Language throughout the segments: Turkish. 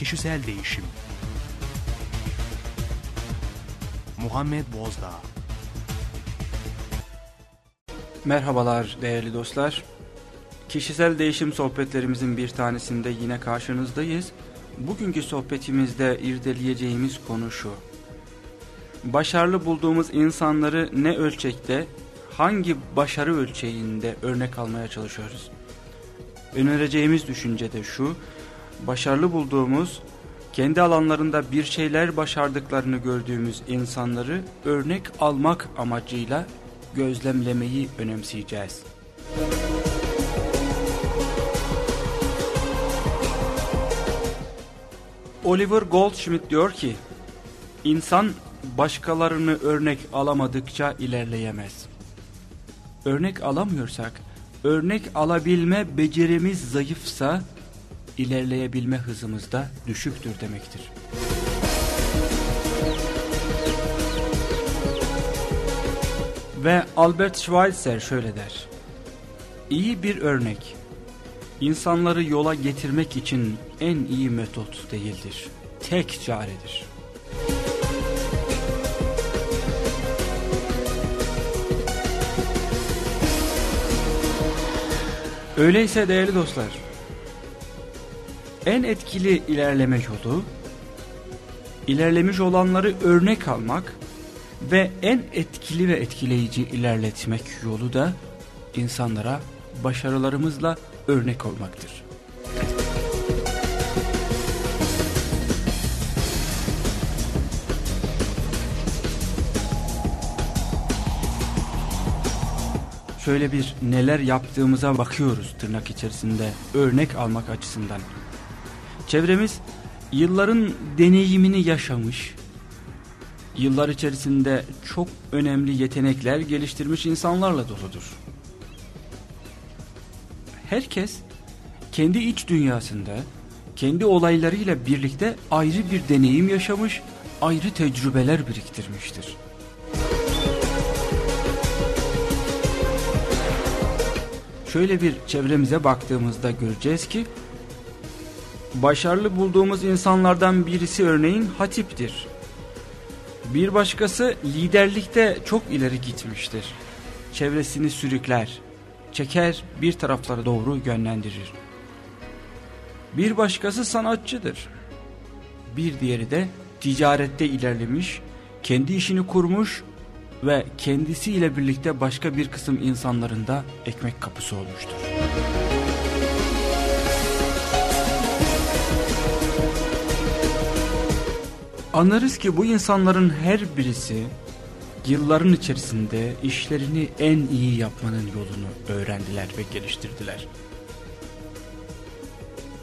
Kişisel Değişim Muhammed Bozdağ Merhabalar değerli dostlar. Kişisel değişim sohbetlerimizin bir tanesinde yine karşınızdayız. Bugünkü sohbetimizde irdeleyeceğimiz konu şu. Başarılı bulduğumuz insanları ne ölçekte, hangi başarı ölçeğinde örnek almaya çalışıyoruz? Önereceğimiz düşünce de şu, başarılı bulduğumuz, kendi alanlarında bir şeyler başardıklarını gördüğümüz insanları örnek almak amacıyla gözlemlemeyi önemseyeceğiz. Oliver Goldschmidt diyor ki, insan başkalarını örnek alamadıkça ilerleyemez. Örnek alamıyorsak, örnek alabilme becerimiz zayıfsa, ilerleyebilme hızımız da düşüktür demektir. Ve Albert Schweitzer şöyle der. İyi bir örnek, insanları yola getirmek için en iyi metot değildir. Tek çaredir. Öyleyse değerli dostlar, en etkili ilerleme yolu, ilerlemiş olanları örnek almak ve en etkili ve etkileyici ilerletmek yolu da insanlara başarılarımızla örnek olmaktır. Şöyle bir neler yaptığımıza bakıyoruz tırnak içerisinde örnek almak açısından. Çevremiz yılların deneyimini yaşamış, yıllar içerisinde çok önemli yetenekler geliştirmiş insanlarla doludur. Herkes kendi iç dünyasında, kendi olaylarıyla birlikte ayrı bir deneyim yaşamış, ayrı tecrübeler biriktirmiştir. Şöyle bir çevremize baktığımızda göreceğiz ki, başarılı bulduğumuz insanlardan birisi örneğin hatiptir. Bir başkası liderlikte çok ileri gitmiştir. Çevresini sürükler, çeker bir taraflara doğru yönlendirir. Bir başkası sanatçıdır. Bir diğeri de ticarette ilerlemiş, kendi işini kurmuş ve kendisiyle birlikte başka bir kısım insanların da ekmek kapısı olmuştur. Anlarız ki bu insanların her birisi yılların içerisinde işlerini en iyi yapmanın yolunu öğrendiler ve geliştirdiler.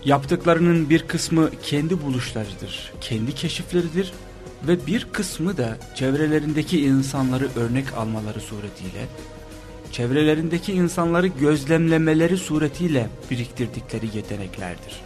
Yaptıklarının bir kısmı kendi buluşlarıdır, kendi keşifleridir ve bir kısmı da çevrelerindeki insanları örnek almaları suretiyle, çevrelerindeki insanları gözlemlemeleri suretiyle biriktirdikleri yeteneklerdir.